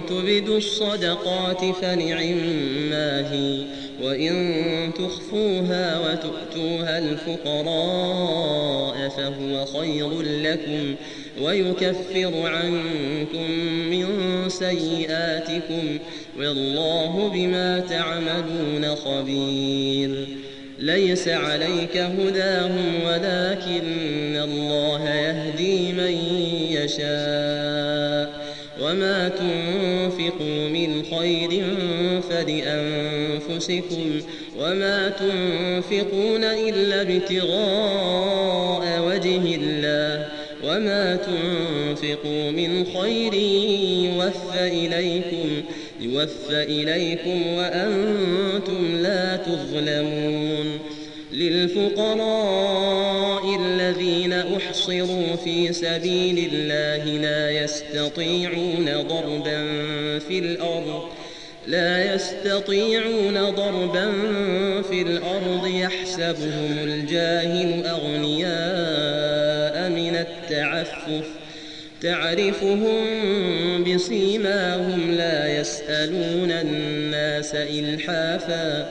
تبدوا الصدقات فنعم ما هي وإن تخفوها وتؤتوها الفقراء فهو خير لكم ويكفر عنكم من سيئاتكم والله بما تعملون خبير ليس عليك هداهم ولكن الله يهدي من يشاء وما تنفقوا من خير فلأنفسكم وما تنفقون إلا ابتغاء وجه الله وما تنفقوا من خير يوفى إليكم يوفى إليكم وأنتم لا تظلمون للفقراء الذين أحصروا في سبيل الله لا يستطيعون ضربا في الأرض لا يستطيعون ضربا في الأرض يحسبهم الجاهل أغنياء من التعفف. تعرفهم بسيماهم لا يسألون الناس إلحافا.